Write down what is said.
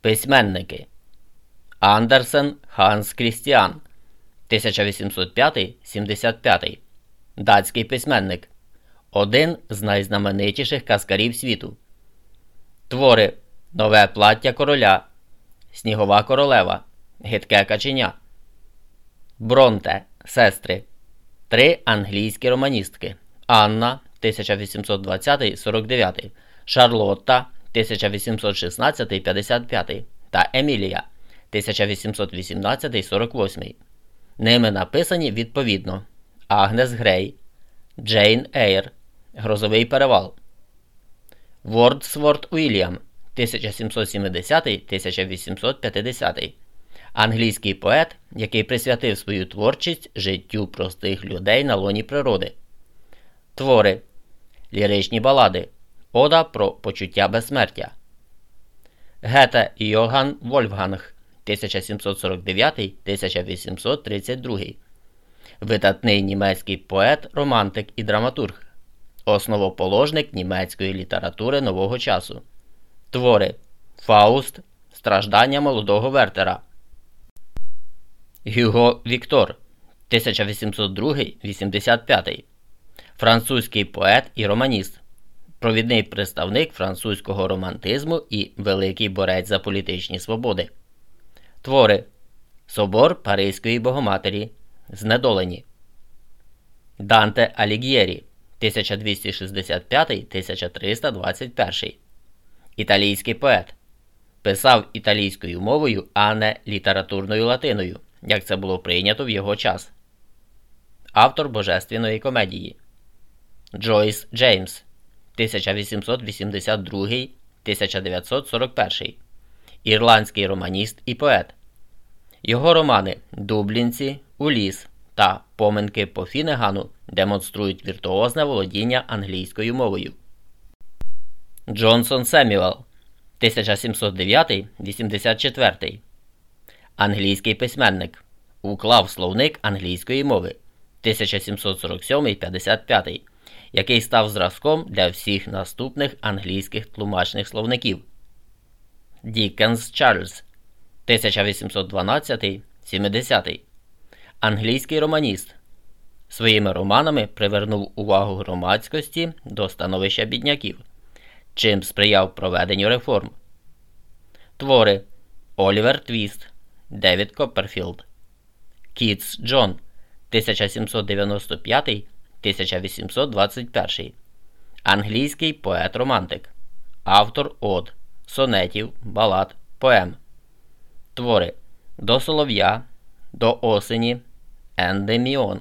Письменники Андерсен Ханс Крістіан 1805-75. Датський письменник. Один з найзнаменитіших казкарів світу. Твори Нове плаття короля. Снігова королева. Гидке каченя. Бронте. Сестри. Три англійські романістки. Анна 1820-49. Шарлотта 1816-55 та Емілія 1818-48. Ними написані відповідно Агнес Грей, Джейн Ейр, Грозовий перевал, Вордсворт Уільям 1770-1850. Англійський поет, який присвятив свою творчість життю простих людей на лоні природи. Твори Ліричні балади. Ода про почуття безсмертя. Гета Йоган Вольфганг 1749-1832. Видатний німецький поет, романтик і драматург. Основоположник німецької літератури нового часу. Твори Фауст. Страждання молодого Вертера. Гюго Віктор 1802-85. Французький поет і романіст провідний представник французького романтизму і великий борець за політичні свободи. Твори Собор Паризької Богоматері. Знедолені. Данте Алігєрі 1265-1321. Італійський поет. Писав італійською мовою, а не літературною латиною, як це було прийнято в його час. Автор Божественної комедії Джойс Джеймс 1882 1941, ірландський романіст і поет. Його романи Дублінці, Уліс та Поминки по Фінегану демонструють віртуозне володіння англійською мовою. Джонсон Семюел 1709 84. Англійський письменник. Уклав словник англійської мови 1747 55 який став зразком для всіх наступних англійських тлумачних словників. Дікенс Чарльз 1812 70 Англійський романіст. Своїми романами привернув увагу громадськості до становища бідняків, чим сприяв проведенню реформ. Твори Олівер Твіст, Девід Копперфілд, Кітс Джон 1795 1821. Англійський поет-романтик. Автор од, сонетів, балад, поем. Твори До Солов'я, До осені, Ендіміон.